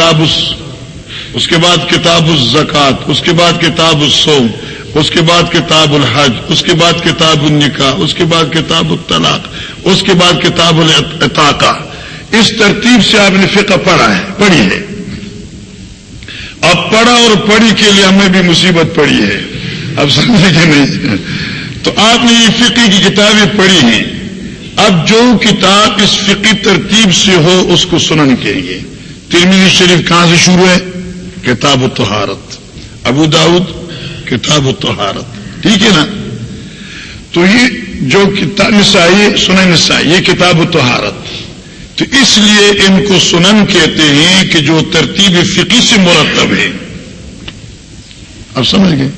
کتاب اس کے بعد کتاب الزکات، اس کے بعد کتاب السوم اس کے بعد کتاب الحج، اس کے بعد کتاب النکاح، اس کے بعد کتاب الطلاق، اس کے بعد کتاب الطاقہ اس ترتیب سے آپ نے فقہ پڑھا ہے، پڑھی ہے۔ اب پڑھا اور پڑھی کے لیے ہمیں بھی مصیبت پڑی ہے۔ اب سمجھے کہ نہیں؟ تو آپ نے یہ فقی کی کتابیں پڑھی ہیں۔ اب جو کتاب اس فقی ترتیب سے ہو، اس کو سنن کہیں گے۔ ترمیز شریف کہاں سے شروع ہے؟ کتاب و تہارت ابو داود، کتاب و تہارت ٹھیک ہے نا؟ تو یہ جو کتاب نسائی سنن نسائی، یہ کتاب و تہارت تو اس لیے ان کو سنن کہتے ہیں کہ جو ترتیب فقی سے مرتب ہے. اب سمجھ گئے؟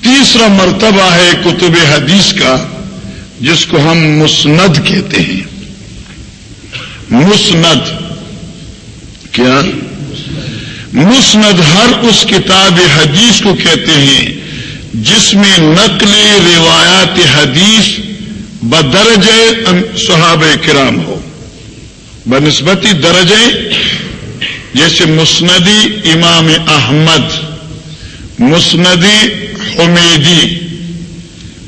تیسرا مرتبہ ہے کتب حدیث کا، جس کو ہم مسند کہتے ہیں. مسند. کیا؟ مسند ہر اس کتاب حدیث کو کہتے ہیں، جس میں نقل روایات حدیث بدرج صحاب کرام ہو۔ بنسبتی درجے، جیسے مسندی امام احمد، مسندی حمیدی،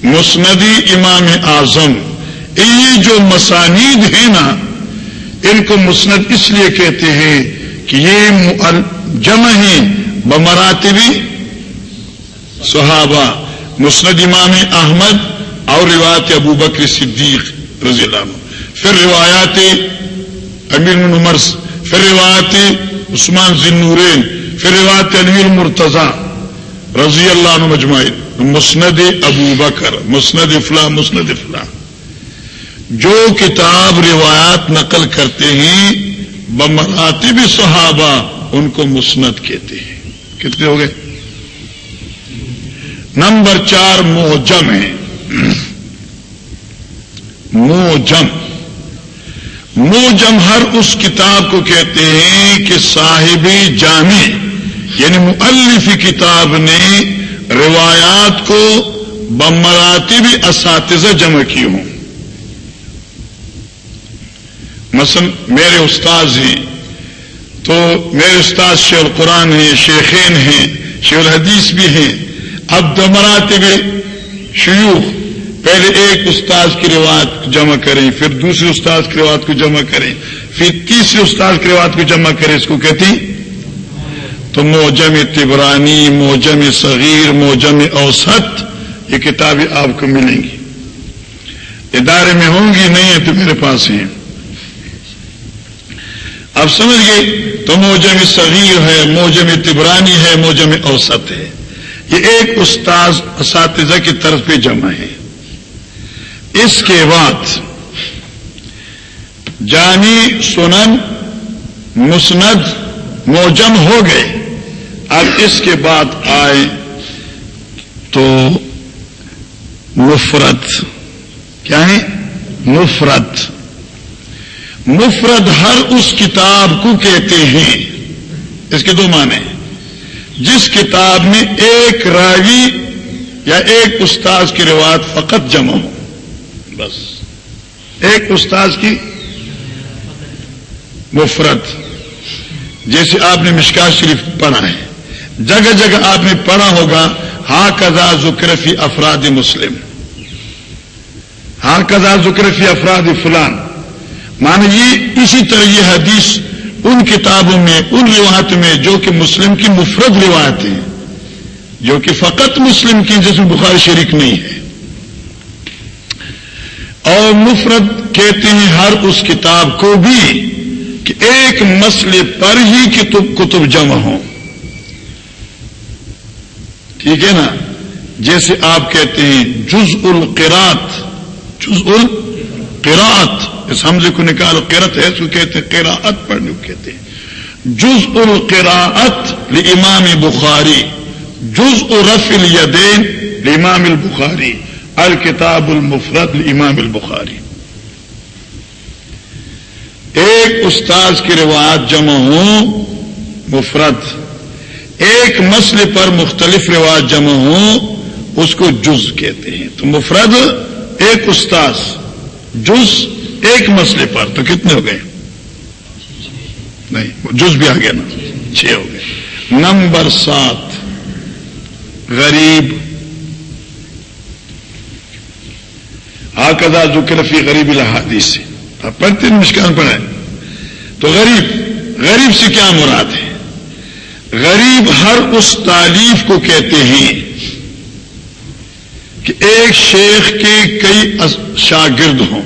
مسندی امام اعظم، یہ جو مسانید ہیں نا، ان کو مسند اس لیے کہتے ہیں کہ یہ جمع ہیں بمراتبی صحابہ مسند امام احمد اور روایت ابو بکر صدیق رضی اللہ عنہ۔ پھر روایات امیر عمر پھر روایت عثمان ذنورین پھر روایت انویر مرتضی رضی اللہ عنہ مجمعین۔ مسند ابو بکر، مسند افلا مسند افلا جو کتاب روایات نقل کرتے ہیں بمراتی بھی صحابہ ان کو مسند کہتے ہیں۔ کتنے ہو گئے؟ نمبر چار موجم ہے موجم موجم ہر اس کتاب کو کہتے ہیں کہ صاحب جامع یعنی مؤلف کتاب نے روایات کو بمراتی بھی اساتذہ جمع کی ہوں۔ مثلا میرے استاذ ہیں، تو میرے استاد شیخ القرآن ہیں، شیخین ہیں، شیخ الحدیث بھی ہیں۔ اب دو مراتب شیوخ، پہلے ایک استاذ کی روایت جمع کریں، پھر دوسرے استاذ کی روایت کو جمع کریں، پھر تیسرے استاذ کی روایت کو جمع کریں، اس کو کہتی تو موجم تبرانی موجم صغیر، موجم اوسط، یہ کتابیں آپ کو ملیں گی۔ ادارے میں ہوں گی، نہیں ہے تو میرے پاس ہیں۔ اب سمجھ گئے تو موجم صغیر ہے، موجم تبرانی ہے، موجم اوسط ہے۔ یہ ایک استاذ اساتذہ کی طرف پہ جمع ہے۔ اس کے بعد جانی سنن، مسند، موجم ہو گئے۔ اب اس کے بعد آئے تو مفرت کیا ہے؟ مفرت مفرد ہر اس کتاب کو کہتے ہیں۔ اس کے دو معنی جس کتاب میں ایک راوی یا ایک استاذ کی روایت فقط جمع ہو۔ بس۔ ایک استاذ کی مفرت جیسے آپ نے مشکا شریف پڑھا ہے۔ جگہ جگہ آپ نے پڑھا ہوگا ہا کزا ذکرفی افراد مسلم۔ ہا کزا ذکرفی افراد فلان۔ مان یہ اسی طرح یہ حدیث ان کتابوں میں، ان روایت میں جو کہ مسلم کی مفرد روایت ہیں، جو کہ فقط مسلم کی جس میں بخار شریک نہیں ہے۔ اور مفرد کہتے ہیں ہر اس کتاب کو بھی کہ ایک مسئلے پر ہی کتب کتب جمع ہوں۔ ٹھیک ہے نا؟ جیسے آپ کہتے ہیں جز القرات جز القرات اس حمزے کو نکال قرت ہے، اس کو کہتے ہیں قراءت، پڑھنے کو کہتے ہیں۔ جز القراعت امام بخاری جز رف الیدین امام البخاری، الکتاب المفرد امام البخاری۔ ایک استاذ کی روایت جمع ہوں، مفرد۔ ایک مسئلے پر مختلف رواج جمع ہوں، اس کو جز کہتے ہیں۔ تو مفرد، ایک استاذ۔ جز ایک مسئلے پر تو کتنے ہو گئے؟ نہیں، جز بھی آ گیا نا، چھ ہو گئے۔ نمبر سات، غریب۔ آکدا ذکر فی غریب الحادی سے۔ آپ پڑھتے ہیں، مشکان پڑھائے تو غریب غریب سے کیا مراد ہے؟ غریب ہر اس تعلیف کو کہتے ہیں کہ ایک شیخ کے کئی شاگرد ہوں۔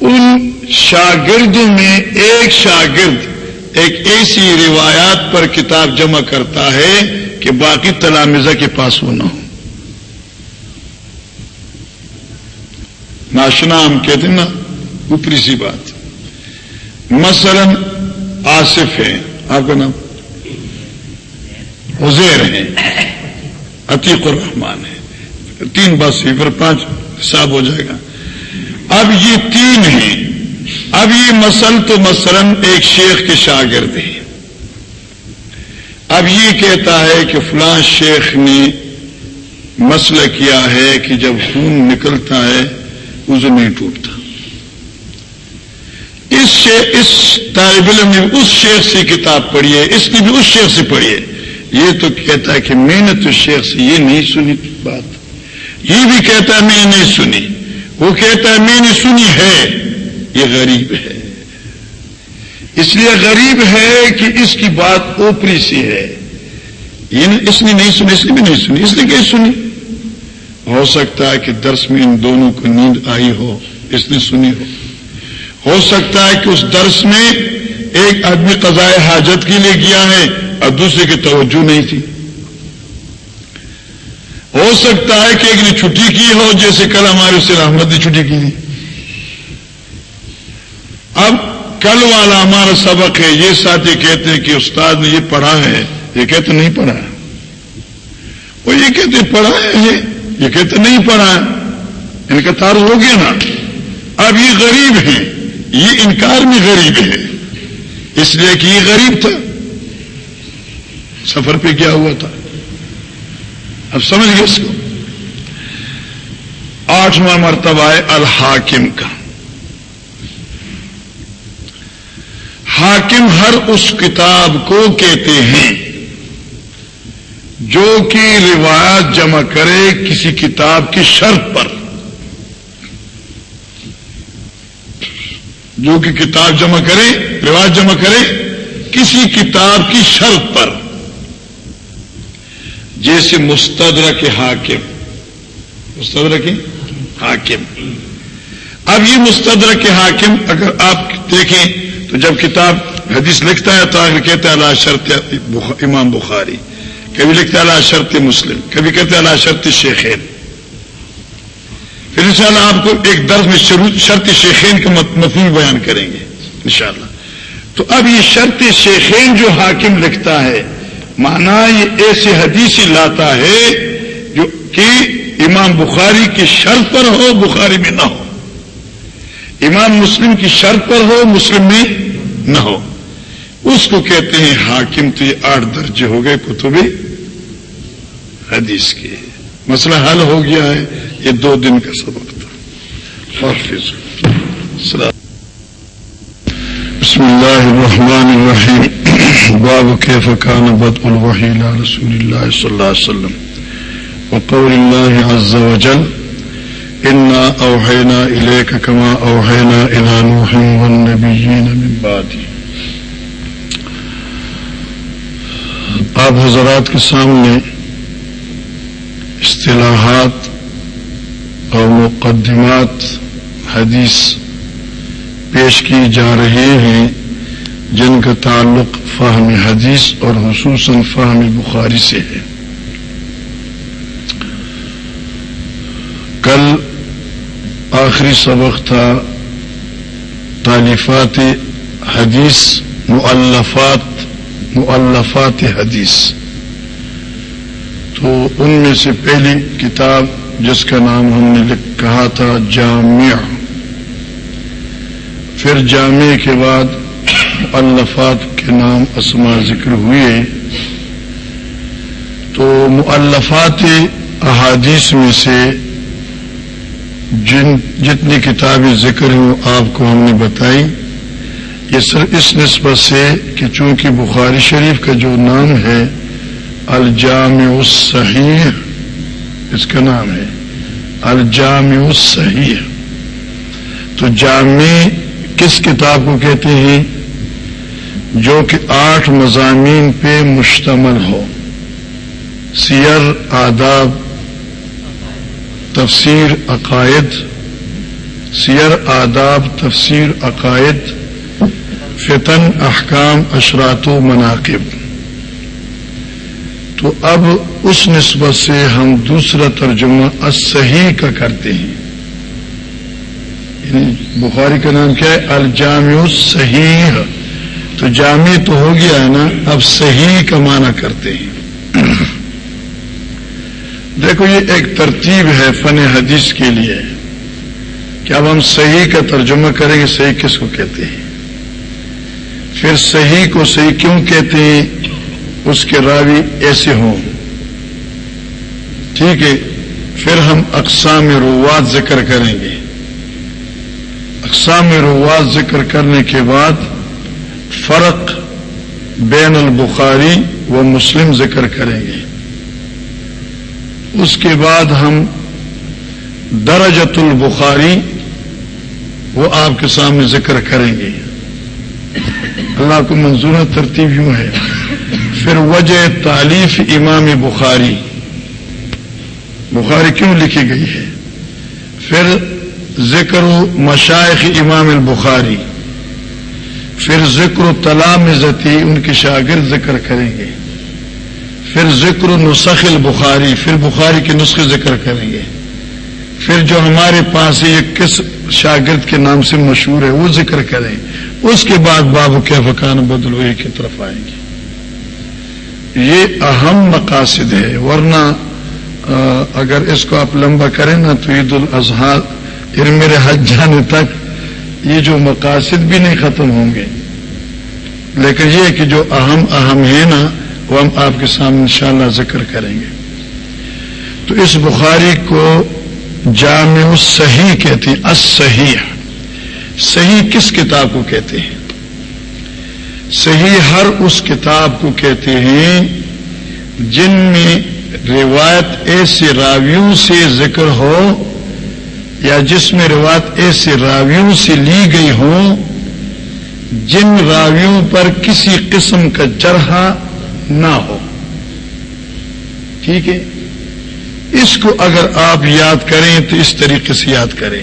ان شاگردوں میں ایک شاگرد ایک ایسی روایات پر کتاب جمع کرتا ہے کہ باقی تلامزہ کے پاس وہ نہ ہو۔ ناشنا ہم کہتے ہیں نا، اوپری سی بات۔ مثلا آصف ہے آپ کا نام؟ حزیر ہیں۔ عتیق الرحمان ہے۔ تین بس پھر پانچ حساب ہو جائے گا۔ اب یہ تین ہیں۔ اب یہ مسل تو مثلا ایک شیخ کے شاگرد ہیں۔ اب یہ کہتا ہے کہ فلاں شیخ نے مسئلہ کیا ہے کہ جب خون نکلتا ہے اسے نہیں ٹوٹتا۔ اس اس طالب علم نے اس شیخ سے کتاب پڑھی ہے، اس نے بھی اس شیخ سے پڑھی ہے۔ یہ تو کہتا ہے کہ میں نے تو شیخ سے یہ نہیں سنی بات۔ یہ بھی کہتا ہے میں نے نہیں سنی۔ وہ کہتا ہے میں نے سنی ہے۔ یہ غریب ہے۔ اس لیے غریب ہے کہ اس کی بات اوپری سی ہے۔ اس نے نہیں سنی، اس نے بھی نہیں سنی۔ اس نے کہ سنی؟ ہو سکتا ہے کہ درس میں ان دونوں کو نیند آئی ہو، اس نے سنی ہو۔ ہو سکتا ہے کہ اس درس میں ایک آدمی قضاء حاجت کے لیے گیا ہے۔ اور دوسرے کی توجہ نہیں تھی۔ ہو سکتا ہے کہ ایک نے چھٹی کی ہو، جیسے کل ہمارے سے احمد نے چھٹی کی تھی۔ اب کل والا ہمارا سبق ہے، یہ ساتھی کہتے ہیں کہ استاد نے یہ پڑھا ہے، یہ کہتے نہیں پڑھا۔ وہ یہ کہتے پڑھا ہے، یہ کہتے نہیں پڑھا۔ ان کا تار ہو گیا نا۔ اب یہ غریب ہے یہ انکار میں غریب ہے اس لیے کہ یہ غریب تھا۔ سفر پہ کیا ہوا تھا؟ اب سمجھ گئے اس کو؟ آٹھواں مرتبہ ہے الحاکم کا۔ حاکم ہر اس کتاب کو کہتے ہیں جو کہ روایت جمع کرے کسی کتاب کی شرط پر۔ جو کہ کتاب جمع کرے، روایت جمع کرے کسی کتاب کی شرط پر۔ جیسے مستدر کے حاکم مستدر کے حاکم۔ اب یہ مستدر کے حاکم اگر آپ دیکھیں تو جب کتاب حدیث لکھتا ہے تو آگے کہتے ہیں اللہ شرط امام بخاری۔ کبھی لکھتے ہیں اللہ شرط مسلم۔ کبھی کہتے ہیں اللہ شرط شیخین۔ پھر انشاءاللہ آپ کو ایک درس میں شرط شیخین کا مفہوم بیان کریں گے، انشاءاللہ۔ تو اب یہ شرط شیخین جو حاکم لکھتا ہے مانا یہ ایسے حدیثی لاتا ہے جو کہ امام بخاری کی شرط پر ہو، بخاری میں نہ ہو۔ امام مسلم کی شرط پر ہو، مسلم میں نہ ہو۔ اس کو کہتے ہیں حاکم، تو یہ آٹھ درجے ہو گئے کتبی حدیث کے۔ مسئلہ حل ہو گیا ہے، یہ دو دن کا سبق تھا۔ بسم اللہ الرحمن الرحیم۔ باب کیف کان بدء الوحی الى رسول اللہ صلی اللہ علیہ وسلم؟ وقول اللہ عز وجل انا اوحینا الیک کما اوحینا الى نوح والنبیین من بعدی آپ حضرات کے سامنے اصطلاحات اور مقدمات، حدیث پیش کی جا رہے ہیں، جن کا تعلق فہم حدیث اور خصوصاً فہم بخاری سے ہے۔ کل آخری سبق تھا تعلیفات حدیث، مؤلفات مؤلفات حدیث۔ تو ان میں سے پہلی کتاب جس کا نام ہم نے کہا تھا جامع۔ پھر جامع کے بعد الفات کے نام اسما ذکر ہوئے تو مؤلفات احادیث میں سے جن جتنی کتابیں ذکر ہوں آپ کو ہم نے بتائی اس نسبت سے کہ چونکہ بخاری شریف کا جو نام ہے، الجامع الصحیح، اس کا نام ہے، الجامع الصحیح، تو جامع کس کتاب کو کہتے ہیں؟ جو کہ آٹھ مضامین پہ مشتمل ہو۔ سیر، آداب، تفسیر، عقائد۔ سیر، آداب، تفسیر، عقائد۔ فتن، احکام اشرات و مناقب۔ تو اب اس نسبت سے ہم دوسرا ترجمہ اصحیح کا کرتے ہیں۔ یعنی بخاری کا نام کیا ہے؟ الجامع صحیح تو جامع تو ہو گیا ہے نا، اب صحیح کا معنی کرتے ہیں۔ دیکھو، یہ ایک ترتیب ہے فن حدیث کے لیے کہ اب ہم صحیح کا ترجمہ کریں گے، صحیح کس کو کہتے ہیں؟ پھر صحیح کو صحیح کیوں کہتے ہیں؟ اس کے راوی ایسے ہوں۔ ٹھیک ہے، پھر ہم اقسام روات ذکر کریں گے۔ اقسام روات ذکر کرنے کے بعد فرق بین البخاری و مسلم ذکر کریں گے۔ اس کے بعد ہم درجت البخاری وہ آپ کے سامنے ذکر کریں گے۔ اللہ کو منظور ترتیب یوں ہے۔ پھر وجہ تعلیف امام بخاری۔ بخاری کیوں لکھی گئی ہے؟ پھر ذکر مشائق امام البخاری۔ پھر ذکر و تلام ذتی ان کے شاگرد ذکر کریں گے۔ پھر ذکر و نسخ البخاری، پھر بخاری کے نسخے ذکر کریں گے۔ پھر جو ہمارے پاس یہ کس شاگرد کے نام سے مشہور ہے وہ ذکر کریں۔ اس کے بعد باب کے فقان بدلوئی کی طرف آئیں گے۔ یہ اہم مقاصد ہے، ورنہ اگر اس کو آپ لمبا کریں نا تو عید الاضحیٰ میرے حج جانے تک یہ جو مقاصد بھی نہیں ختم ہوں گے۔ لیکن یہ کہ جو اہم اہم ہے نا، وہ ہم آپ کے سامنے انشاءاللہ ذکر کریں گے۔ تو اس بخاری کو جامع صحیح کہتے ہیں صحیح صحیح کس کتاب کو کہتے ہیں؟ صحیح ہر اس کتاب کو کہتے ہیں جن میں روایت ایسے راویوں سے ذکر ہو یا جس میں روایت ایسے راویوں سے لی گئی ہو جن راویوں پر کسی قسم کا جرحا نہ ہو۔ ٹھیک ہے؟ اس کو اگر آپ یاد کریں تو اس طریقے سے یاد کریں۔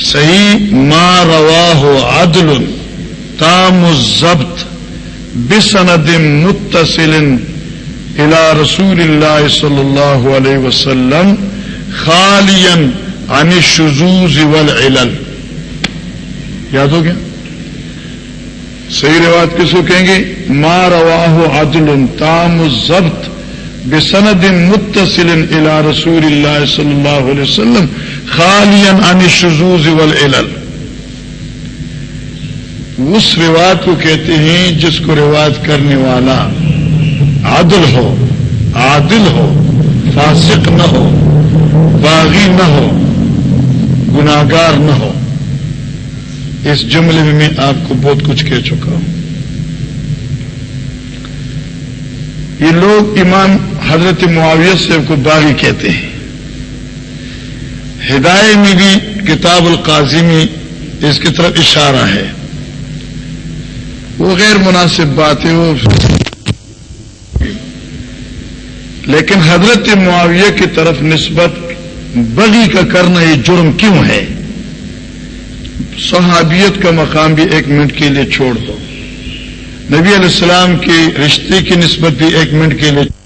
صحیح، ما روا ہو عدل تام ضبط بسند متصل الى رسول اللہ صلی اللہ علیہ وسلم خالین عن الشذوذ والعلل۔ یاد ہو گیا؟ صحیح روایت کس کو کہیں گے؟ ما رواہ عدل تام الضبط بسند متصل الى رسول اللہ صلی اللہ علیہ وسلم خالیا عن الشذوذ والعلل۔ اس روایت کو کہتے ہیں جس کو روایت کرنے والا عادل ہو عادل ہو، فاسق نہ ہو، باغی نہ ہو گناگار نہ ہو۔ اس جملے میں میں آپ کو بہت کچھ کہہ چکا ہوں۔ یہ لوگ امام حضرت معاویت سے کو باغی کہتے ہیں۔ ہدایت میں بھی کتاب القاضی میں اس کی طرف اشارہ ہے۔ وہ غیر مناسب بات ہے وہ لیکن حضرت معاویہ کی طرف نسبت بغی کا کرنا یہ جرم کیوں ہے؟ صحابیت کا مقام بھی ایک منٹ کے لیے چھوڑ دو۔ نبی علیہ السلام کے رشتے کی نسبت بھی ایک منٹ کے لیے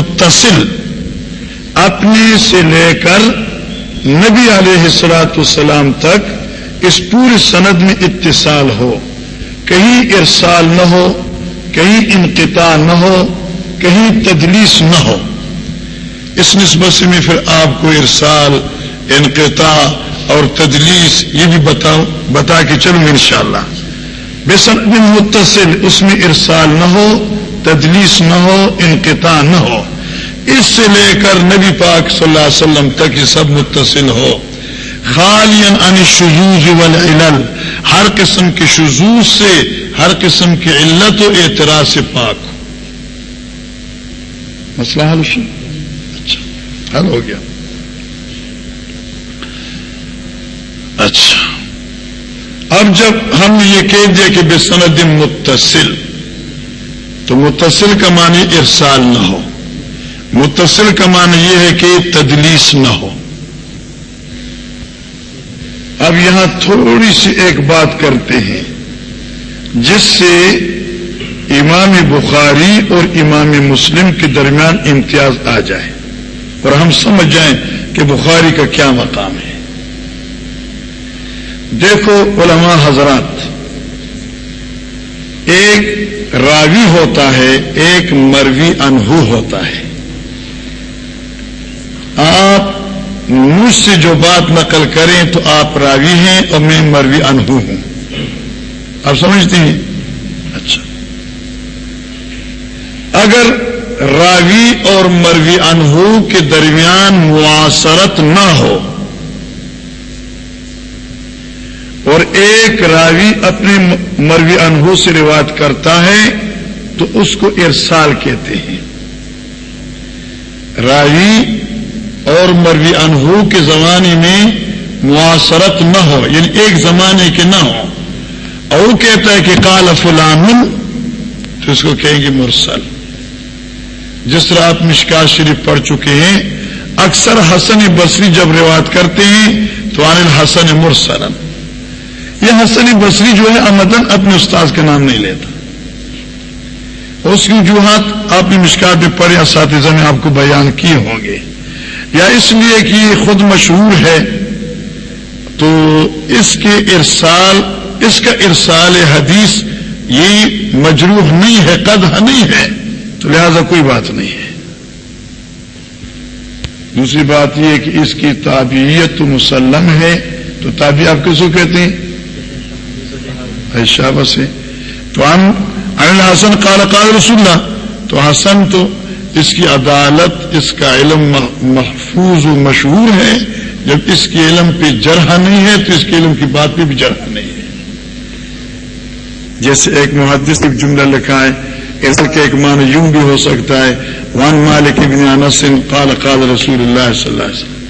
متصل اپنے سے لے کر نبی علیہ السلاط السلام تک اس پورے سند میں اتصال ہو۔ کہیں ارسال نہ ہو، کہیں انقطاع نہ ہو، کہیں تدلیس نہ ہو۔ اس نسبت سے میں پھر آپ کو ارسال، انقطاع اور تدلیس یہ بھی بتاؤں، بتا کے چلوں ان شاء اللہ بے بن متصل اس میں ارسال نہ ہو، تدلیس نہ ہو، انقطاع نہ ہو۔ اس سے لے کر نبی پاک صلی اللہ علیہ وسلم تک یہ سب متصل ہو۔ خالین ان شزوز والعلل، ہر قسم کے شزوز سے، ہر قسم کی علت و اعتراض سے پاک۔ ہو مسئلہ حل اچھا حل ہو گیا۔ اچھا۔ اب جب ہم نے یہ کہہ دیا کہ بے سند متصل، تو متصل کا معنی ارسال نہ ہو۔ متصل کا معنی یہ ہے کہ تدلیس نہ ہو۔ اب یہاں تھوڑی سی ایک بات کرتے ہیں، جس سے امام بخاری اور امام مسلم کے درمیان امتیاز آ جائے۔ اور ہم سمجھ جائیں کہ بخاری کا کیا مقام ہے۔ دیکھو علماء حضرات، ایک راوی ہوتا ہے، ایک مروی انہو ہوتا ہے آپ مجھ سے جو بات نقل کریں تو آپ راوی ہیں اور میں مروی انہو ہوں۔ آپ سمجھتے ہیں؟ اچھا۔ اگر راوی اور مروی انہو کے درمیان معاصرت نہ ہو اور ایک راوی اپنے مروی انہو سے روایت کرتا ہے تو اس کو ارسال کہتے ہیں۔ راوی اور مروی انہو کے زمانے میں معاصرت نہ ہو یعنی ایک زمانے کے نہ ہو۔ اور کہتا ہے کہ کال فلان، تو اس کو کہیں گے مرسل۔ جس طرح آپ مشکا شریف پڑھ چکے ہیں، اکثر حسن بصری جب روایت کرتے ہیں، تو عن حسن مرسلن یہ حسن بصری جو ہے امدن اپنے استاذ کا نام نہیں لیتا۔ اس کی وجوہات آپ نے مشکات میں پڑھے، اساتذہ نے آپ کو بیان کیے ہوں گے۔ یا اس لیے کہ یہ خود مشہور ہے، تو اس کے ارسال، اس کا ارسال حدیث یہ مجروح نہیں ہے، قدح نہیں ہے، تو لہذا کوئی بات نہیں ہے۔ دوسری بات یہ کہ اس کی تابعیت تو مسلم ہے، تو تابع آپ کس کو کہتے ہیں؟ ایشا بس ہے تو ہم حسن قال قال رسول اللہ، تو حسن تو اس کی عدالت اس کا علم محفوظ و مشہور ہے، جب اس کے علم پہ جرح نہیں ہے تو اس کے علم کی بات پہ بھی جرح نہیں ہے۔ جیسے ایک محدث ایک جملہ لکھا ہے، ایسا کہ ایک معنی یوں بھی ہو سکتا ہے وان مالک ابن انس قال قال رسول اللہ صلی اللہ علیہ وسلم.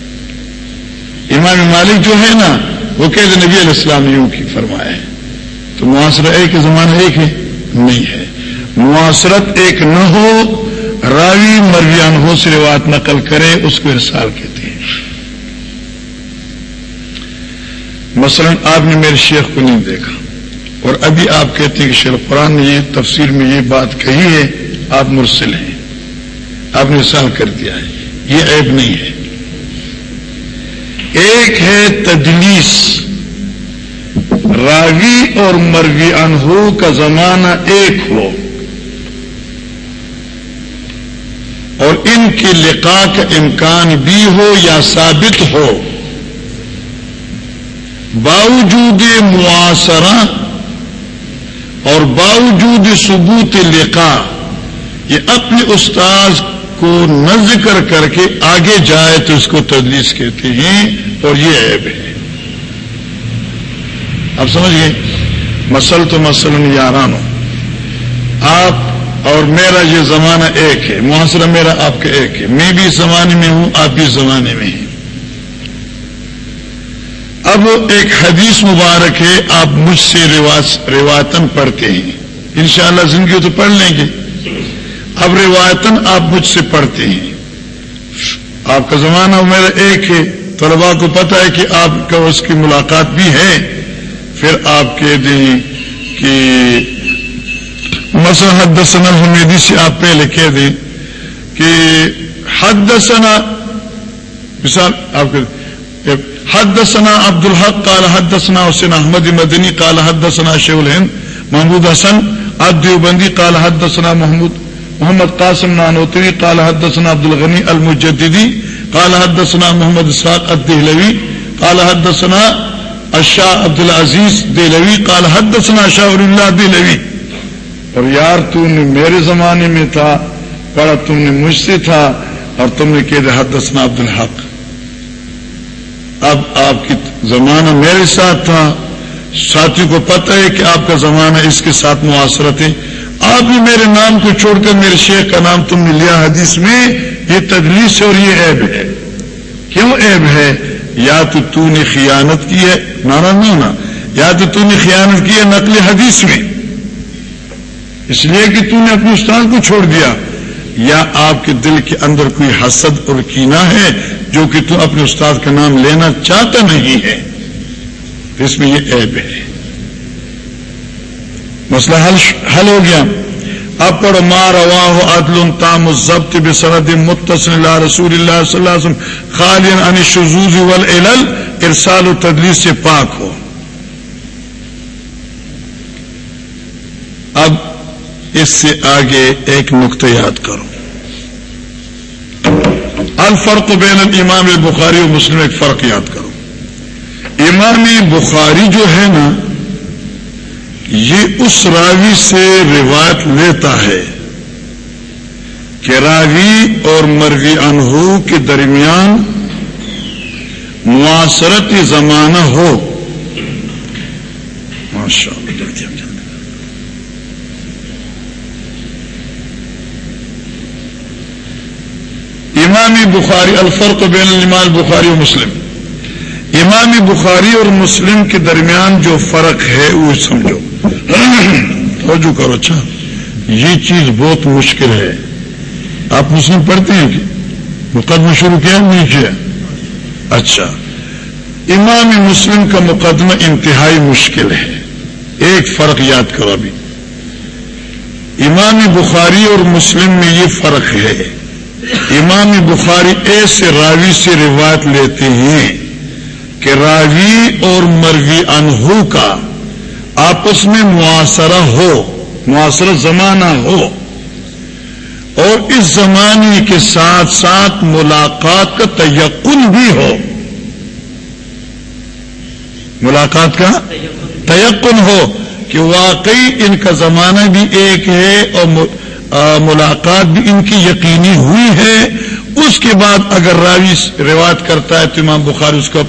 امام مالک جو ہے نا، وہ کہتے نبی علیہ السلام نے یوں کی فرمایا ہے۔ تو معاشرہ ایک زمانہ ایک ہے، نہیں ہے۔ معاشرت ایک نہ ہو راوی مرویان ہو سے روایت نقل کرے، اس کو ارسال کہتے ہیں۔ مثلا آپ نے میرے شیخ کو نہیں دیکھا، اور ابھی آپ کہتے ہیں کہ شیخ قرآن نے یہ تفسیر میں یہ بات کہی ہے، آپ مرسل ہیں۔ آپ نے ارسال کر دیا ہے۔ یہ عیب نہیں ہے۔ ایک ہے تدلیس۔ راوی اور مروی انہو کا زمانہ ایک ہو۔ اور ان کی لقا کا امکان بھی ہو یا ثابت ہو، باوجود معاصرہ اور باوجود ثبوت لقا یہ اپنے استاذ کو نہ ذکر کر کے آگے جائے تو اس کو تدلیس کہتے ہیں اور یہ عیب ہے۔ اب سمجھ گئے مسل تو مسلم یارانو، آپ اور میرا یہ زمانہ ایک ہے، معاشرہ میرا آپ کا ایک ہے۔ میں بھی اس زمانے میں ہوں، آپ بھی اس زمانے میں ہیں۔ اب ایک حدیث مبارک ہے، آپ مجھ سے روایتن پڑھتے ہیں۔ انشاءاللہ زندگی تو پڑھ لیں گے۔ اب روایتن آپ مجھ سے پڑھتے ہیں۔ آپ کا زمانہ میرا ایک ہے۔ طلبا کو پتا ہے کہ آپ کا اس کی ملاقات بھی ہے۔ پھر آپ کہہ دیں کہ مسا حدثنا الحمیدی سے آپ پہلے کہہ دیں کہ حد دسنا، مثال آپ حد دسنا عبد الحق قال حد دسنا حسین احمد مدنی، قال حد دسنا شیخ الہند محمود حسن ادیوبندی قال حد دسنا محمود محمد قاسم نانوتری، قال حد دسنا عبد الغنی المجدی قال حد دسنا محمد اسحاق الدہلوی، قال حد دسنا عبد العزیز دہلوی، قال حد دسنا شاہ اللہ دہلوی۔ اور یار تو نے میرے زمانے میں تھا پڑھا تم نے مجھ سے تھا اور تم نے کہہ دیا، حد دسنا عبد الحق۔ اب آپ کی زمانہ میرے ساتھ تھا۔ ساتھی کو پتہ ہے کہ آپ کا زمانہ اس کے ساتھ معاصرت ہے۔ آپ بھی میرے نام کو چھوڑ کر میرے شیخ کا نام تم نے لیا۔ حدیث میں یہ تدلیس ہے اور یہ عیب ہے۔ کیوں عیب ہے؟ یا تو تو نے خیانت کی ہے۔ نارا نہ یا تو تو نے خیانت کی ہے نقل حدیث میں۔ اس لیے کہ تو نے اپنے استاد کو چھوڑ دیا۔ یا آپ کے دل کے اندر کوئی حسد اور کینا ہے جو کہ تو اپنے استاد کا نام لینا چاہتا نہیں ہے؟ اس میں یہ عیب ہے۔ مسئلہ حل حل ہو گیا۔ اب پڑھو مار واہ عدل تام ضبط بسرد متصل اللہ رسول اللہ صلی اللہ علیہ وسلم خالین ان شزوز والعلل۔ ارسال و تدلیس سے پاک ہو اب اس سے آگے ایک نقطہ یاد کرو۔ الفرق بین الامام بخاری و مسلم ایک فرق یاد کرو۔ امام بخاری جو ہے نا، یہ اس راوی سے روایت لیتا ہے کہ راوی اور مروی انہو کے درمیان معاصرت زمانہ ہو۔ ماشاء اللہ امامی بخاری، الفرق بین الامام بخاری و مسلم. امام بخاری اور مسلم کے درمیان جو فرق ہے، وہ سمجھو. توجہ کرو اچھا. یہ چیز بہت مشکل ہے. آپ مسلم پڑھتے ہیں کہ مقدمہ شروع کیا نہیں کیا؟ اچھا. امام مسلم کا مقدمہ انتہائی مشکل ہے. ایک فرق یاد کرو ابھی. امام بخاری اور مسلم میں یہ فرق ہے۔ امام بخاری ایسے راوی سے روایت لیتے ہیں کہ راوی اور مروی انہو کا آپس میں معاصرہ ہو معاصر زمانہ ہو۔ اور اس زمانے کے ساتھ ساتھ ملاقات کا تیقن بھی ہو۔ ملاقات کا تیقن ہو کہ واقعی ان کا زمانہ بھی ایک ہے اور ملاقات بھی ان کی یقینی ہوئی ہے۔ اس کے بعد اگر راوی روایت کرتا ہے تو امام بخاری اس کا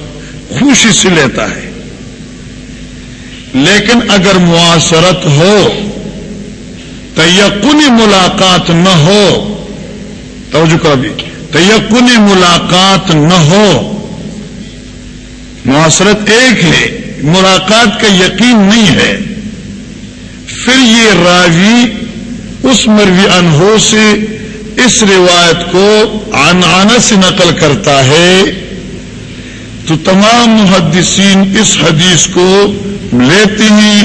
خوشی سے لیتا ہے۔ لیکن اگر معاصرت ہو تیقن ملاقات نہ ہو، توجہ کرو بھی۔ تیقن ملاقات نہ ہو، معاصرت ایک ہے، ملاقات کا یقین نہیں ہے۔ پھر یہ راوی اس مروی انہو سے اس روایت کو آنانا سے نقل کرتا ہے۔ تو تمام محدثین اس حدیث کو لیتے ہیں،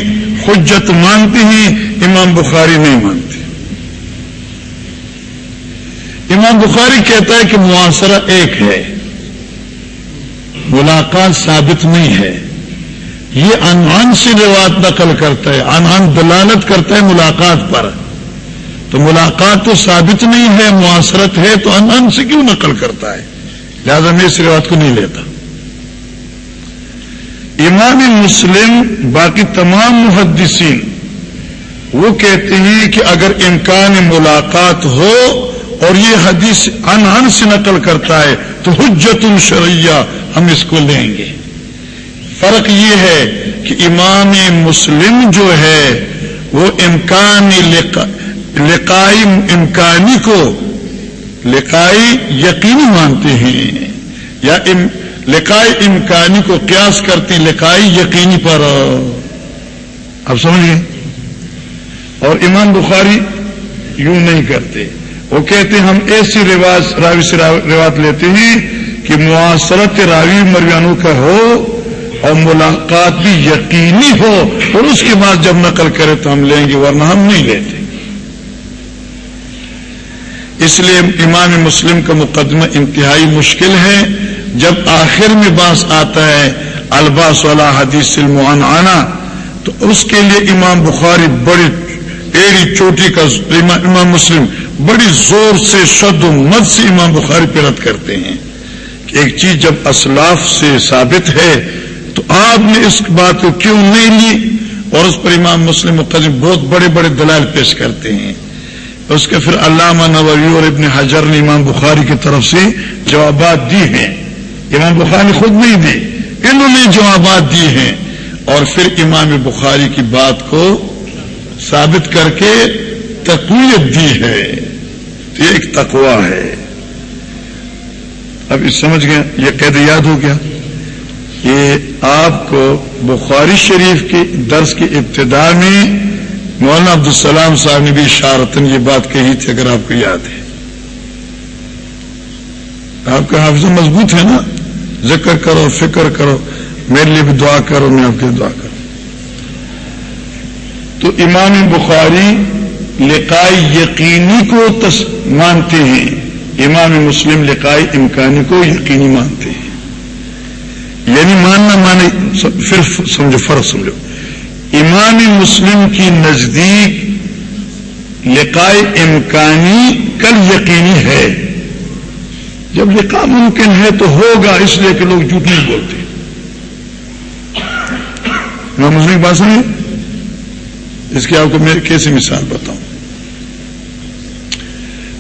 حجت مانتے ہیں، امام بخاری نہیں مانتے۔ امام بخاری کہتا ہے کہ معاشرہ ایک ہے، ملاقات ثابت نہیں ہے۔ یہ انہان سے روایت نقل کرتا ہے انہان دلالت کرتا ہے ملاقات پر۔ تو ملاقات تو ثابت نہیں ہے معاشرت ہے، تو انہان سے کیوں نقل کرتا ہے؟ لہذا میں اس روایت کو نہیں لیتا۔ امام مسلم، باقی تمام محدثین، وہ کہتے ہیں کہ اگر امکان ملاقات ہو اور یہ حدیث انہن سے نقل کرتا ہے، تو حجت الشریعہ ہم اس کو لیں گے۔ فرق یہ ہے کہ امام مسلم جو ہے، وہ امکان لقائی امکانی کو لقائی یقینی مانتے ہیں یا لکائی امکانی کو قیاس کرتی لکائی یقینی پر۔ اب سمجھ گئے اور ایمان بخاری یوں نہیں کرتے۔ وہ کہتے ہم ایسی رواج راوی سے رواج لیتے ہیں کہ معاصرت راوی مریانوں کا ہو اور ملاقات بھی یقینی ہو اور اس کے بعد جب نقل کرے تو ہم لیں گے، ورنہ ہم نہیں لیتے۔ اس لیے امام مسلم کا مقدمہ انتہائی مشکل ہے۔ جب آخر میں باس آتا ہے، الباس والا حدیث المعان آنا تو اس کے لیے امام بخاری بڑی ایڑی چوٹی کا امام مسلم بڑی زور سے شد و مد سے امام بخاری پہ رد کرتے ہیں کہ ایک چیز جب اسلاف سے ثابت ہے، تو آپ نے اس بات کو کیوں نہیں لی؟ اور اس پر امام مسلم مقدم بہت بڑے بڑے دلائل پیش کرتے ہیں۔ اس کے پھر علامہ نووی اور ابن حجر نے امام بخاری کی طرف سے جوابات دی ہیں۔ امام بخاری خود نہیں دی، انہوں نے جوابات دی ہیں۔ اور پھر امام بخاری کی بات کو ثابت کر کے تقویت دی ہے۔ تو یہ ایک تقوا ہے۔ اب اس سمجھ گیا یہ قید یاد ہو گیا۔ کہ آپ کو بخاری شریف کی درس کی ابتدا میں مولانا عبدالسلام صاحب نے بھی اشارتن یہ بات کہی تھی اگر آپ کو یاد ہے۔ آپ کا حافظ مضبوط ہے نا؟ ذکر کرو، فکر کرو، میرے لیے بھی دعا کرو، میں آپ کی دعا کروں۔ تو امام بخاری لقائی یقینی کو تس مانتے ہیں۔ امام مسلم لقائی امکانی کو یقینی مانتے ہیں۔ یعنی ماننا مانے پھر سمجھو فرق سمجھو۔ امام مسلم کی نزدیک لقائے امکانی کل یقینی ہے۔ جب لقا ممکن ہے تو ہوگا، اس لیے کہ لوگ جھوٹ نہیں بولتے۔ امام مسلم بات سنیں؟ اس کی آپ کو میں کیسی مثال بتاؤں۔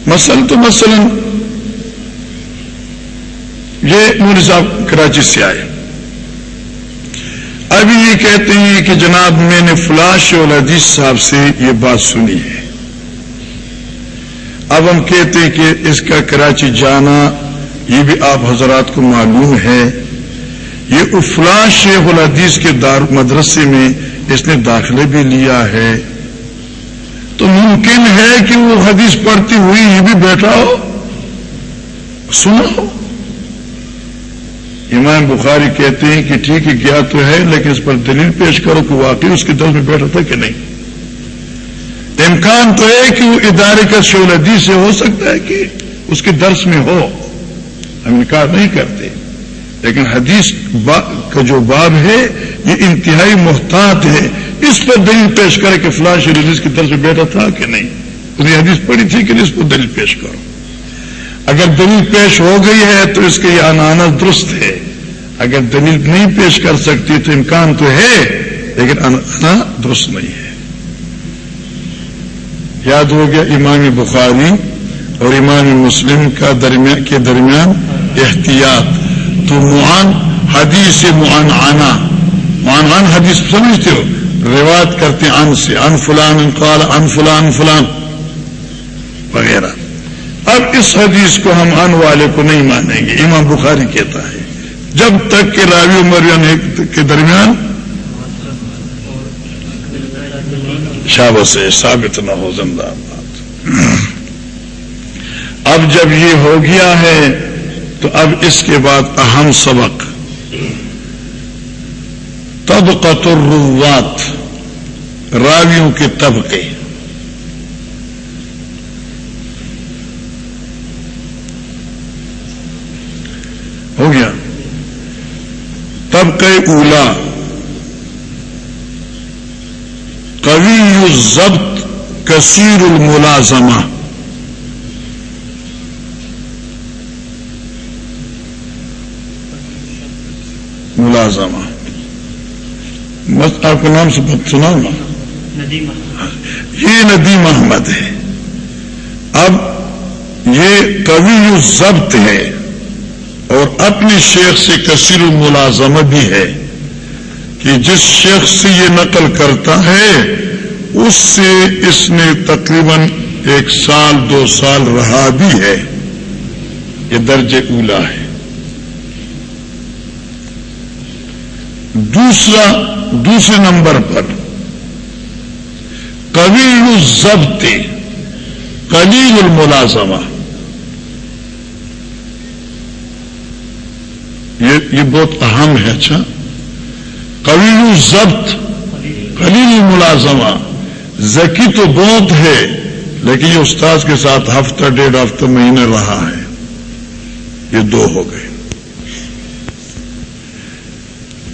مسل تو مثلا یہ مول صاحب کراچی سے آئے۔ کہتے ہیں کہ جناب میں نے فلاش اور عزیز صاحب سے یہ بات سنی ہے۔ اب ہم کہتے ہیں کہ اس کا کراچی جانا، یہ بھی آپ حضرات کو معلوم ہے۔ یہ افلا شیخ الحدیث کے دار مدرسے میں اس نے داخلے بھی لیا ہے۔ تو ممکن ہے کہ وہ حدیث پڑھتی ہوئی یہ بھی بیٹھا ہو۔ سنا ہو امام بخاری کہتے ہیں کہ ٹھیک ہے گیا تو ہے، لیکن اس پر دلیل پیش کرو کہ واقعی اس کے درد میں بیٹھا تھا کہ نہیں۔ امکان تو ہے کہ وہ ادارے کا شولدی سے ہو سکتا ہے کہ اس کے درس میں ہو۔ ہم انکار نہیں کرتے۔ لیکن حدیث کا جو باب ہے، یہ انتہائی محتاط ہے۔ اس پر دلیل پیش کرے کہ فلاش حدیث کی طرف سے بیٹھا تھا کہ نہیں۔ اس نے حدیث پڑھی تھی کہ اس پر دلیل پیش کرو۔ اگر دلیل پیش ہو گئی ہے تو اس کے یہ آنا درست ہے۔ اگر دلیل نہیں پیش کر سکتی تو امکان تو ہے، لیکن آنا درست نہیں ہے۔ یاد ہو گیا امام بخاری اور امام مسلم کا درمیان کے درمیان احتیاط۔ تو معان حدیث معان آنا معان آن حدیث سمجھتے ہو؟ روایت کرتے ان سے، ان فلان قال، ان فلان فلان۔ وغیرہ۔ اب اس حدیث کو ہم ان والے کو نہیں مانیں گے۔ امام بخاری کہتا ہے، جب تک کہ راوی عمر کے درمیان شاب سے ثابت نہ ہو زندہ بات اب جب یہ ہو گیا ہے، تو اب اس کے بعد اہم سبق۔ طبقت الروات راویوں کے طبقے ہو گیا طبقہ اولا قوی ضبط کثیر الملازمہ ملازمہ. بس آپ کا نام سے سنا گا یہ ندیم احمد ہے. اب یہ قوی ضبط ہے. اور اپنی شیخ سے کثیر الملازمہ بھی ہے کہ جس شیخ سے یہ نقل کرتا ہے، اس سے اس نے تقریباً ایک سال، دو سال رہا بھی ہے۔ یہ درج اولا ہے۔ دوسرا، دوسرے نمبر پر۔ قبیل الضبط، قلیل الملازمہ۔ یہ بہت اہم ہے اچھا؟ قبیل ضبط قلیل ملازمہ ذکی تو بہت ہے، لیکن یہ استاذ کے ساتھ ہفتہ، ڈیڑھ ہفتہ مہینے رہا ہے۔ یہ دو ہو گئے۔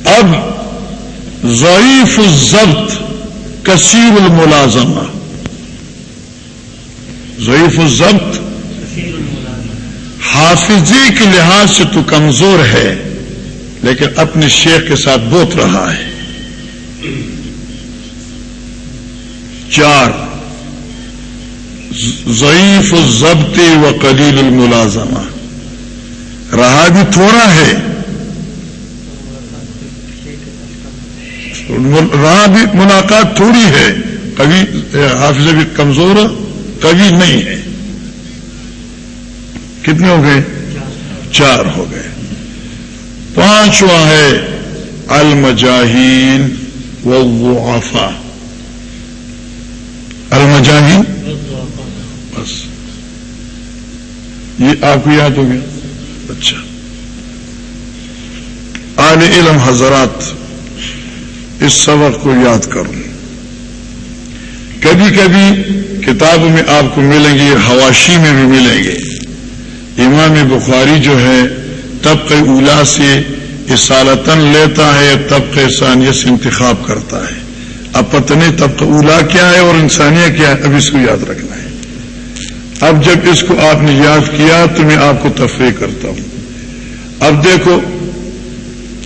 اب ضعیف الضبط، کثیر الملازمہ۔ ضعیف الضبط حافظی جی کے لحاظ سے تو کمزور ہے، لیکن اپنے شیخ کے ساتھ بوت رہا ہے۔ چار، ضعیف الضبط و قلیل الملازمہ۔ رہا بھی تھوڑا ہے۔ رہا بھی ملاقات تھوڑی ہے، کبھی حافظ بھی کمزور، کبھی نہیں۔ ہے کتنے ہو گئے؟ چار ہو گئے۔ پانچواں ہے المجاہین و آفا المجاہین؟ بس۔ یہ آپ کو یاد ہو گیا؟ اچھا۔ آل علم حضرات، اس سبق کو یاد کروں کبھی کبھی کتابوں میں آپ کو ملیں گے، حواشی میں بھی ملیں گے۔ امام بخاری جو ہے طبق اولا سے اسالتن لیتا ہے طبق ثانیہ سے انتخاب کرتا ہے۔ اب پتہ نہیں طبق اولا کیا ہے اور انسانیہ کیا ہے، اب اس کو یاد رکھنا ہے۔ اب جب اس کو آپ نے یاد کیا تو میں آپ کو تفریح کرتا ہوں۔ اب دیکھو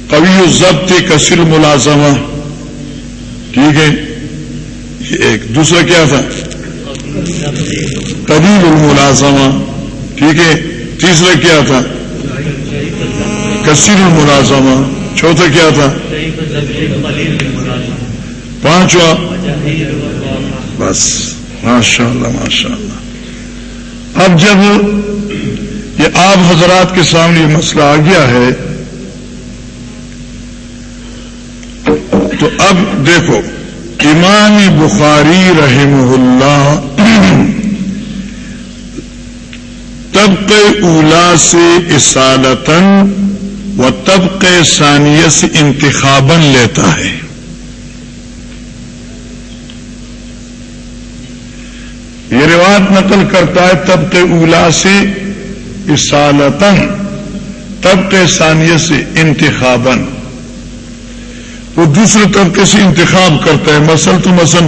کبھی ضبط کثیر ملازمہ ٹھیک ہے؟ یہ ایک۔ دوسرا کیا تھا؟ قبیل الملازمہ۔ ٹھیک ہے؟ تیسرا کیا تھا؟ کثیر الملازمہ چوتھا کیا تھا؟ پانچواں۔ بس ماشاء اللہ ماشاء اللہ اب جب یہ آپ حضرات کے سامنے یہ مسئلہ آ گیا ہے، تو اب دیکھو، امام بخاری رحم اللہ طبق اولا سے اسالتن و طبق ثانیہ سے انتخابن لیتا ہے۔ یہ روایت نقل کرتا ہے طبق اولا سے اسالتن طبق ثانیہ سے انتخابن وہ دوسرے طبقے سے انتخاب کرتا ہے۔ مسل تو مثلا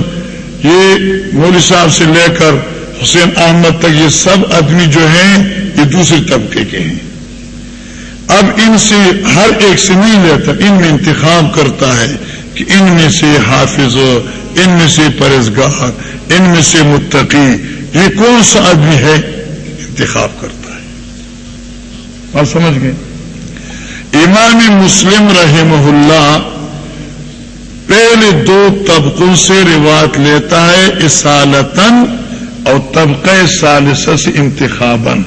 یہ مولوی صاحب سے لے کر حسین احمد تک یہ سب آدمی جو ہیں یہ دوسرے طبقے کے ہیں۔ اب ان سے ہر ایک سے نہیں لیتا ان میں انتخاب کرتا ہے کہ ان میں سے حافظ ان میں سے پرہزگار ان میں سے متقی یہ کون سا آدمی ہے؟ انتخاب کرتا ہے۔ اور سمجھ گئے؟ امام مسلم رحمہ اللہ پہلے دو طبقوں سے روایت لیتا ہے اسالتن اور طبقہ سالسہ سے انتخابن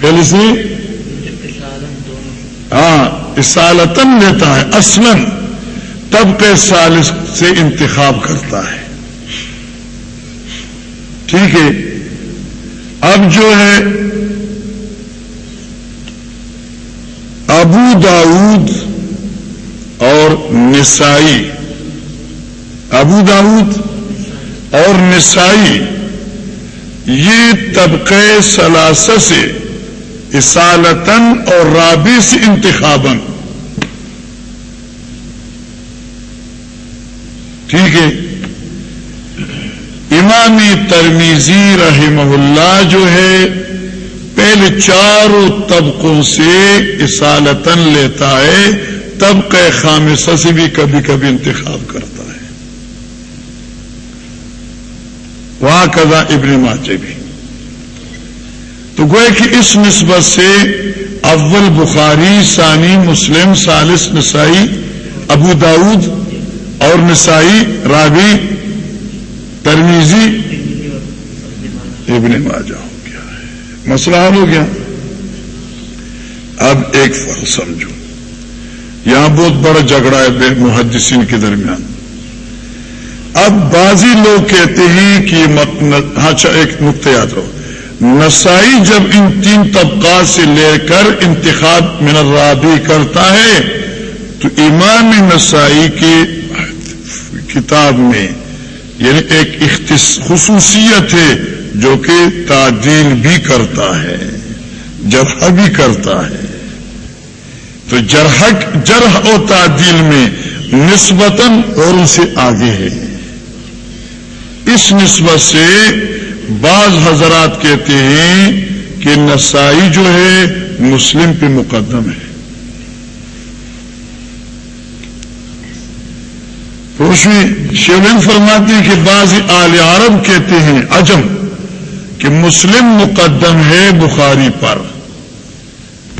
پہلے سے ہاں اسالتن لیتا ہے اصلاً طبقہ سالس سے انتخاب کرتا ہے۔ ٹھیک ہے۔ اب جو ہے ابو داود اور نسائی۔ ابو داود اور نسائی، یہ طبقے سلاسہ سے اسالتن اور رابی سے انتخابن ٹھیک ہے؟ امامی ترمیزی رحمہ اللہ جو ہے، پہلے چاروں طبقوں سے اسالتن لیتا ہے، طبقہ خامصہ سے بھی کبھی کبھی انتخاب کرتا ہے ابن ماچے بھی تو گوئے کہ اس نسبت سے اول بخاری، ثانی مسلم سالس نسائی، ابو داود اور نسائی رابی ترمیزی ابن ماجہ ہو گیا ہے۔ مسئلہ حل ہو گیا۔ اب ایک فرق سمجھو۔ یہاں بہت بڑا جھگڑا ہے محدثین کے درمیان۔ اب بعضی لوگ کہتے ہیں کہ ہاں اچھا ایک نقطہ یاد رہو نسائی جب ان تین طبقات سے لے کر انتخاب من الرابی کرتا ہے، تو امام نسائی کی کتاب میں یعنی ایک خصوصیت ہے جو کہ تعدیل بھی کرتا ہے، جرح بھی کرتا ہے۔ تو جرح جرح و تعدیل میں نسبتاً اور ان سے آگے ہے۔ اس نسبت سے بعض حضرات کہتے ہیں کہ نسائی جو ہے مسلم پہ مقدم ہے۔ روشنی شیون فرماتی کہ بعض آل عرب کہتے ہیں، عجم، کہ مسلم مقدم ہے بخاری پر۔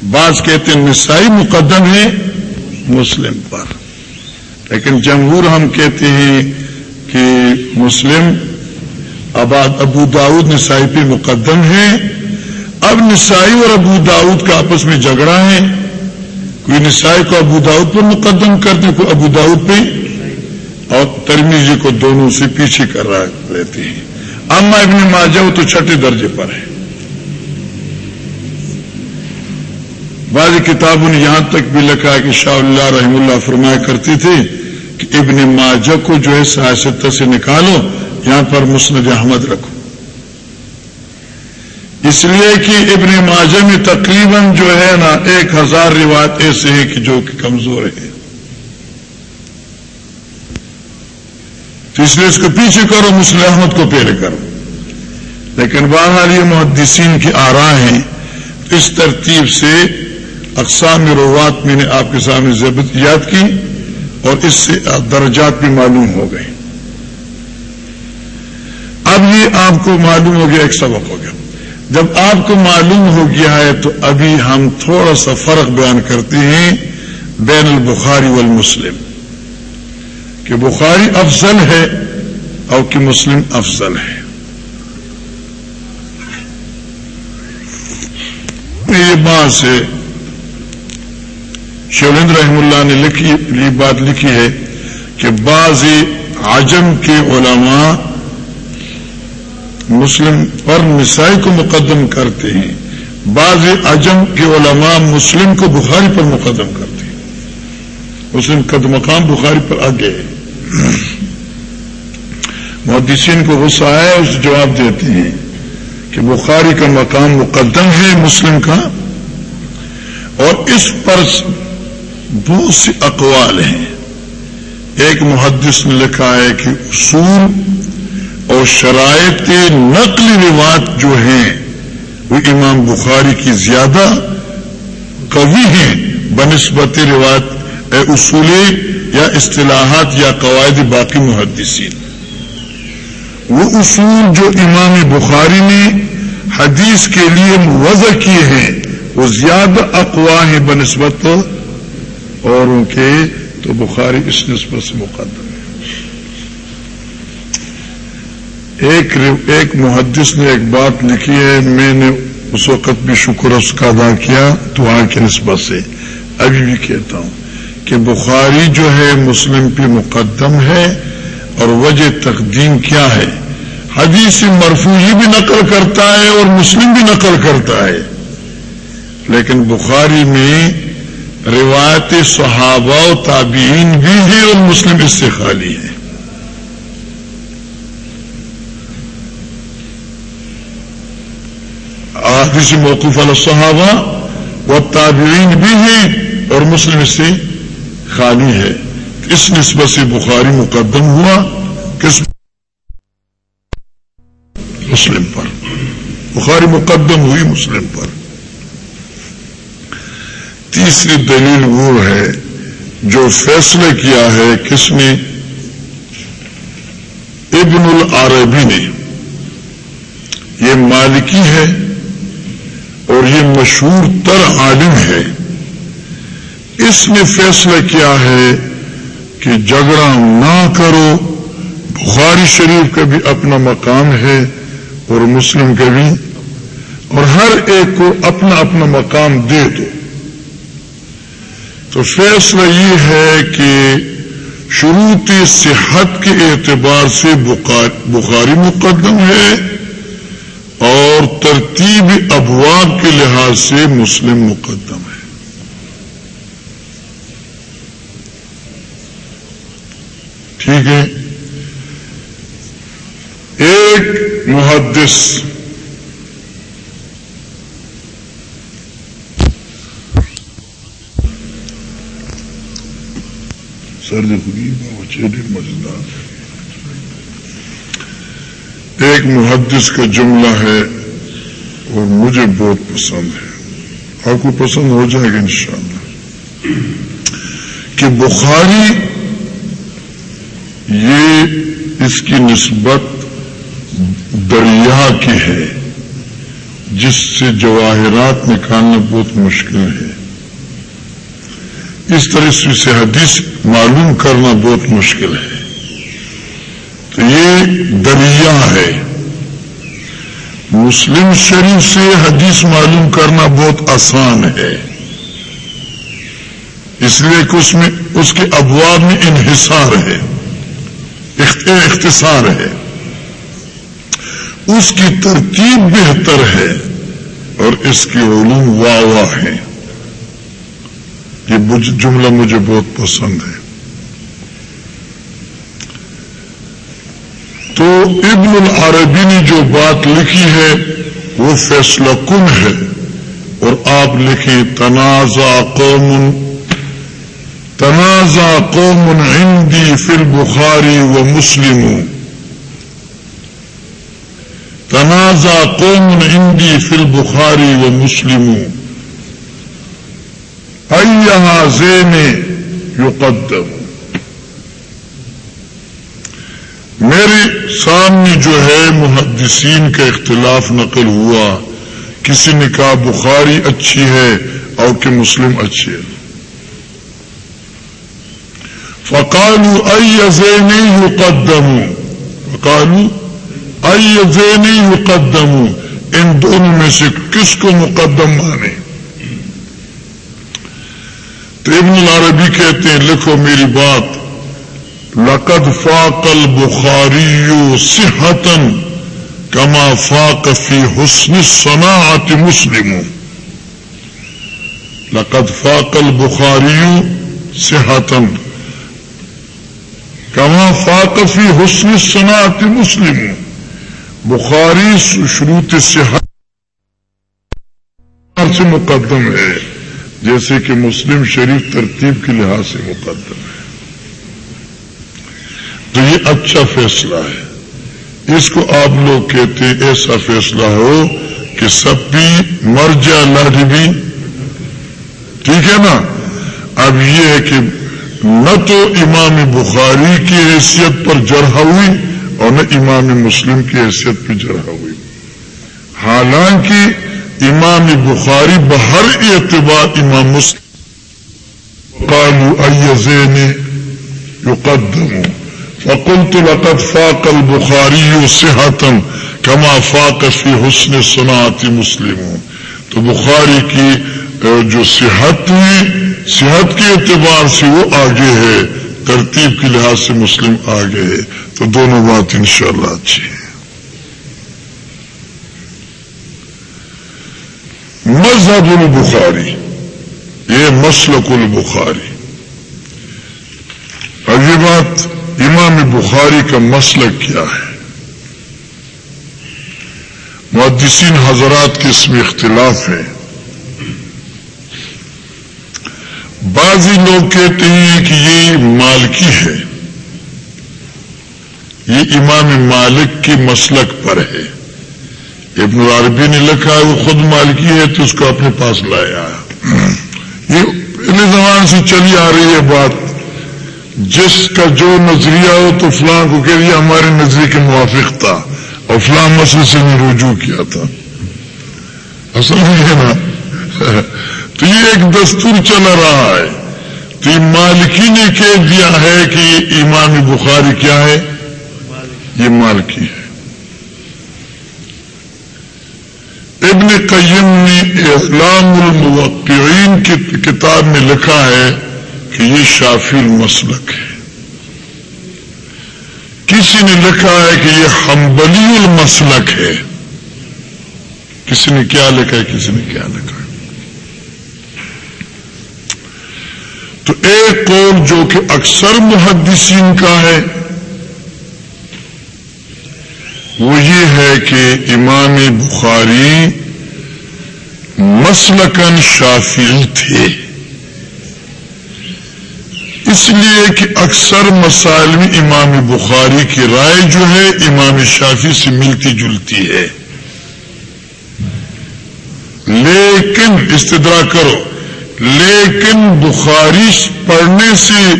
بعض کہتے ہیں نسائی مقدم ہے مسلم پر۔ لیکن جمہور ہم کہتے ہیں کہ مسلم آباد ابو داود نسائی پہ مقدم ہے اب نسائی اور ابو داود کا آپس میں جھگڑا ہے۔ کوئی نسائی کو ابو داود پر مقدم کرتے کوئی ابو داود پہ۔ اور ترمیزی کو دونوں سے پیچھے کر رہا رہتے ہیں۔ اما ابن ماجہ وہ تو چھٹے درجے پر ہے۔ بعض کتابوں نے یہاں تک بھی لکھا کہ شاہ اللہ رحم اللہ فرمایا کرتی تھی ابن ماجہ کو جو ہے سیاست سے نکالو، یہاں پر مسند احمد رکھو۔ اس لیے کہ ابن ماجہ میں تقریباً جو ہے نا ایک ہزار روایت ایسے ہیں کہ جو کہ کمزور ہے تو اس لیے اس کو پیچھے کرو مسلم احمد کو پہلے کرو۔ لیکن بہرحال یہ محدثین کی آرا ہیں۔ اس ترتیب سے اقسام روات میں نے آپ کے سامنے ضبط یاد کی۔ اور اس سے درجات بھی معلوم ہو گئے۔ اب یہ آپ کو معلوم ہو گیا، ایک سبق ہو گیا۔ جب آپ کو معلوم ہو گیا ہے تو ابھی ہم تھوڑا سا فرق بیان کرتے ہیں بین البخاری والمسلم۔ کہ بخاری افضل ہے اور کہ مسلم افضل ہے۔ یہ بات ہے شیولیندر رحم اللہ نے لکھی یہ بات لکھی ہے کہ بعض عجم کے علماء مسلم پر نسائی کو مقدم کرتے ہیں۔ بعض عجم کے علماء مسلم کو بخاری پر مقدم کرتے ہیں۔ مسلم قد مقام بخاری پر آگے ہے۔ محدثین کو غصہ آیا، اس جواب دیتے ہیں کہ بخاری کا مقام مقدم ہے مسلم کا، اور اس پر بہت سی اقوال ہیں۔ ایک محدث نے لکھا ہے کہ اصول اور شرائط نقل روایت جو ہیں، وہ امام بخاری کی زیادہ قوی ہیں۔ بنسبت روایت اصولی یا اصطلاحات یا قواعد باقی محدثین۔ وہ اصول جو امام بخاری نے حدیث کے لیے وضع کیے ہیں، وہ زیادہ اقوا ہیں بنسبت اور ان کے تو بخاری اس نسبت سے مقدم ہے۔ ایک ایک محدث نے ایک بات لکھی ہے، میں نے اس وقت بھی شکر اس کا ادا کیا تو وہاں کی نسبت سے۔ ابھی بھی کہتا ہوں کہ بخاری جو ہے، مسلم پہ مقدم ہے اور وجہ تقدیم کیا ہے۔ حدیث مرفوعی بھی نقل کرتا ہے اور مسلم بھی نقل کرتا ہے۔ لیکن بخاری میں روایت صحابہ و تابعین بھی ہیں اور مسلم اس سے خالی ہے آدیسی موقف الصحابہ و تابعین بھی ہیں اور مسلم اس سے خالی ہے اس نسبت سے بخاری مقدم ہوا کس مسلم پر۔ بخاری مقدم ہوئی مسلم پر۔ تیسری دلیل وہ ہے جو فیصلہ کیا ہے کس نے ابن العربی نے۔ یہ مالکی ہے اور یہ مشہور تر عالم ہے۔ اس نے فیصلہ کیا ہے کہ جھگڑا نہ کرو۔ بخاری شریف کا بھی اپنا مقام ہے اور مسلم کا بھی۔ اور ہر ایک کو اپنا اپنا مقام دے دو۔ تو فیصلہ یہ ہے کہ شروعی صحت کے اعتبار سے بخاری مقدم ہے اور ترتیب ابواب کے لحاظ سے مسلم مقدم ہے۔ ٹھیک ہے۔ ایک محدث سرد مزیدار ایک محدث کا جملہ ہے اور مجھے بہت پسند ہے۔ آپ کو پسند ہو جائے گا انشاءاللہ۔ کہ بخاری یہ اس کی نسبت دریا کی ہے، جس سے جواہرات نکالنا بہت مشکل ہے۔ اس طرح سے حدیث معلوم کرنا بہت مشکل ہے۔ تو یہ دریا ہے۔ مسلم شریف سے حدیث معلوم کرنا بہت آسان ہے۔ اس لیے کہ اس میں، اس کے ابواب میں انحصار ہے۔ اختصار ہے۔ اس کی ترتیب بہتر ہے اور اس کی علوم واہ جملہ مجھے بہت پسند ہے۔ تو ابن العربی نے جو بات لکھی ہے، وہ فیصلہ کن ہے؟ اور آپ لکھیں، تنازع قوم تنازع قوم عندي في البخاري ومسلم تنازع قوم عندي في البخاري ومسلم أي هذين يقدم میرے سامنے جو ہے محدثین کا اختلاف نقل ہوا، کسی نے کہا بخاری اچھی ہے اور کہ مسلم اچھی ہے فقالو ائی یقدم۔ فقالو ائی زین یقدم۔ ان دونوں میں سے کس کو مقدم مانے؟ تو ابن العربی کہتے ہیں، لکھو میری بات، لقد فاق البخاری صحتن کما فاق فی حسن صناعت مسلم. لقد فاق البخاری صحتن کما فاق فی حسن صناعت مسلم. بخاری شروط صحت سے مقدم ہے۔ جیسے کہ مسلم شریف ترتیب کے لحاظ سے مقدم ہے۔ تو یہ اچھا فیصلہ ہے۔ اس کو آپ لوگ کہتے ہیں ایسا فیصلہ ہو کہ سب بھی مر جائے اللہ بھی۔ ٹھیک ہے نا؟ اب یہ ہے کہ نہ تو امام بخاری کی حیثیت پر جرح ہوئی اور نہ امام مسلم کی حیثیت پہ جرح ہوئی۔ حالانکہ امام بخاری بہر اعتبار امام مسلم قالو ایزین یقدمو فقلت لقد فاق البخاری صحتم کما فاق فی حسن صنعت مسلم تو بخاری کی جو صحت ہوئی، صحت کے اعتبار سے وہ آگے ہے، ترتیب کے لحاظ سے مسلم آگے ہے، تو دونوں بات انشاءاللہ اچھی ہے۔ مذہب البخاری یہ مسلک البخاری۔ اب یہ بات امام بخاری کا مسلک کیا ہے؟ محدثین حضرات کے اس میں اختلاف ہے۔ بعضی لوگ کہتے ہیں کہ یہ مالکی ہے۔ یہ امام مالک کی مسلک پر ہے۔ ابن العربی نے لکھا ہے، وہ خود مالکی ہے تو اس کو اپنے پاس لایا یہ پہلے زمان سے چلی آ رہی ہے بات۔ جس کا جو نظریہ ہو تو فلاں کو کہہ دیا، ہمارے نظریے کے موافق تھا۔ اور فلاں مسئلے سے نے رجوع کیا تھا۔ اصل نہیں ہے نا، تو یہ ایک دستور چلا رہا ہے۔ تو یہ مالکی نے کہہ دیا ہے کہ یہ امام بخاری کیا ہے؟ یہ مالکی ہے۔ ابن قیم نے اعلام الموقعین کی کتاب میں لکھا ہے کہ یہ شافی المسلک ہے۔ کسی نے لکھا ہے کہ یہ حنبلی المسلک ہے۔ کسی نے کیا لکھا ہے، کسی نے کیا لکھا ہے۔ تو ایک قول جو کہ اکثر محدثین کا ہے، وہ یہ ہے کہ امام بخاری مسلکن شافی تھے۔ اس لیے کہ اکثر مسائل میں امام بخاری کی رائے جو ہے، امام شافی سے ملتی جلتی ہے۔ لیکن استدرا کرو، لیکن بخاری پڑھنے سے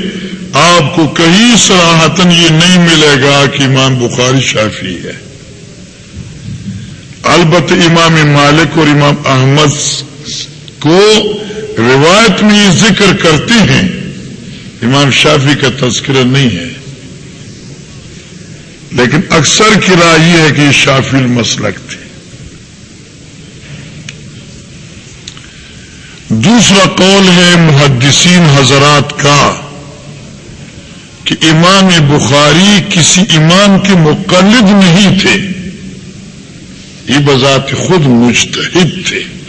آپ کو کہیں سراہتن یہ نہیں ملے گا کہ امام بخاری شافی ہے۔ البت امام مالک اور امام احمد کو روایت میں یہ ذکر کرتے ہیں، امام شافی کا تذکرہ نہیں ہے۔ لیکن اکثر کی رائے یہ ہے کہ یہ شافی المسلک تھے۔ دوسرا قول ہے محدثین حضرات کا کہ امام بخاری کسی امام کے مقلد نہیں تھے۔ یہ بذات خود مجتہد تھے۔